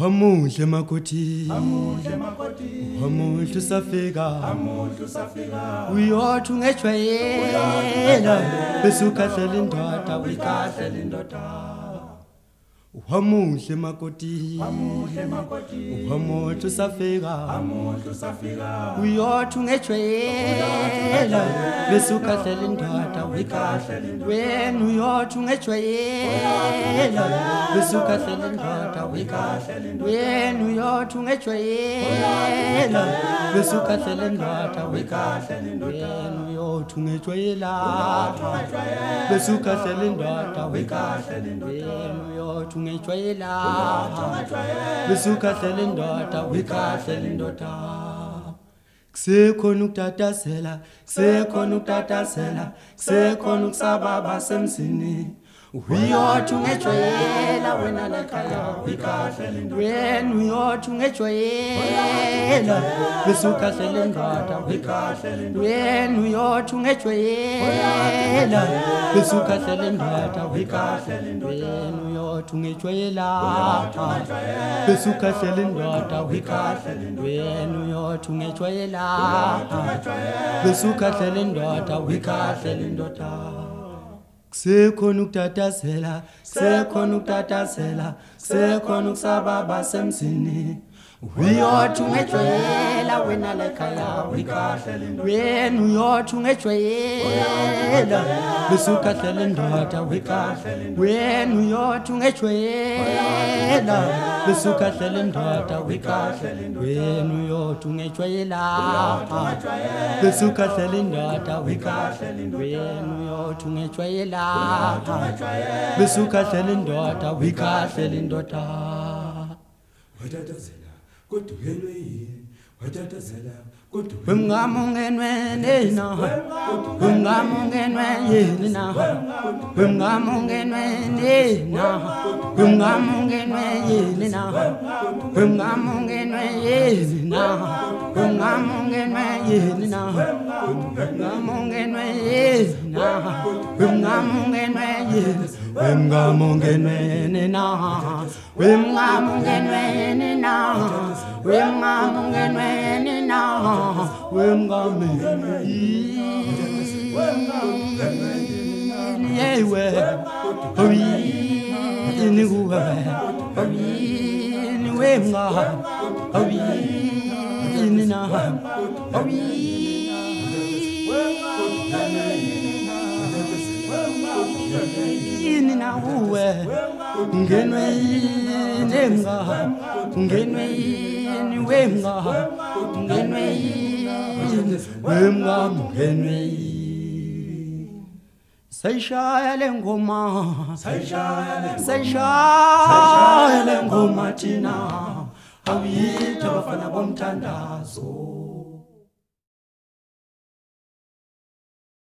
wamuhle makoti. Amuhle makoti. Wamuhle usafika. Amuhle usafika. Uyothi ungejwayela bese ukhahlela indoda uyikahle lindoda wamuhle makoti. Amuhle makoti. Wamuhle usafika amuhle usafika uyothi ungejwayela bese ukhahlela indoda wena uyothi ungejwayela bese ukhahlela indoda wena. uyothi ungejwayela bese ukhahlela indoda wena. Uyothi ungejwayela bese ukhahlela indoda wena. Uyothi ungejwayela bese ukhahlela indoda uyikhahle indoda. Kusekhona ukutatazela kusekhona ukutatazela kusekhona ukusababa semzini uyothi ungejwayela wena lekhaya uyikahle lindoda wena uyothi ungejwayela bese ukhahlela indoda uyikahle lindoda wena uyothi ungejwayela bese ukhahlela indoda uyikahle lindoda wena uyothi ungejwayela bese ukhahlela indoda uyikahle lindoda wena uyothi ungejwayela bese ukhahlela indoda uyikhahle indoda kusekhona ukutatazela kusekhona uyothi ungejwayela wena lekhaya wena uyothi indoda uyikahle lindoda wena uyothi indoda uyikahle lindoda wena uyothi indoda uyikahle lindoda wena uyothi ungejwayela bese ukhahlela indoda uyikhahle watatazela kodwa uyelwe yini watatazela kodwa ngenwe yini emnga ngenwe yini wemnga ngenwe wemngamukeni sayishayele ngoma. Sayishayele ngoma thina. Awuyitha bafana bomthandazo.